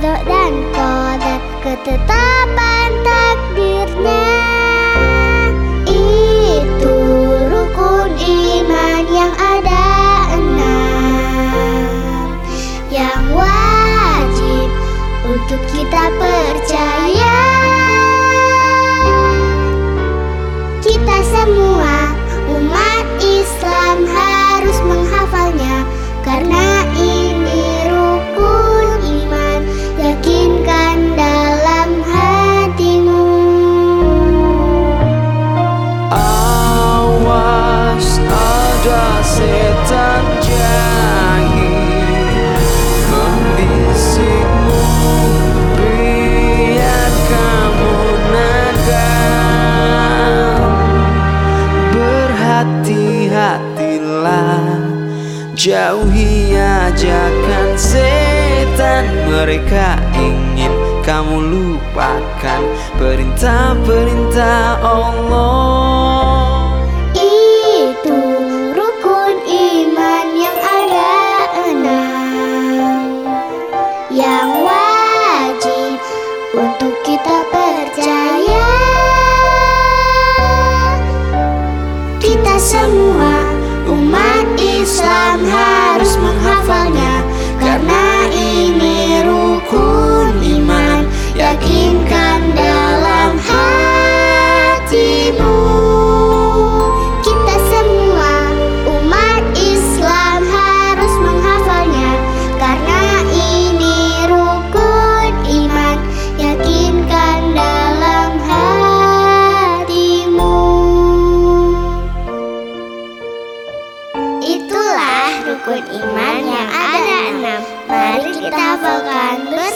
kodok dan kodat ketetapan takdirnya setan jahil membisikmu biar kamu naga berhati-hatilah jauhi ajakan setan. Mereka ingin kamu lupakan. Perintah-perintah Allah. yeah. rukun iman yang ada enam. Mari kita hafalkan bersama.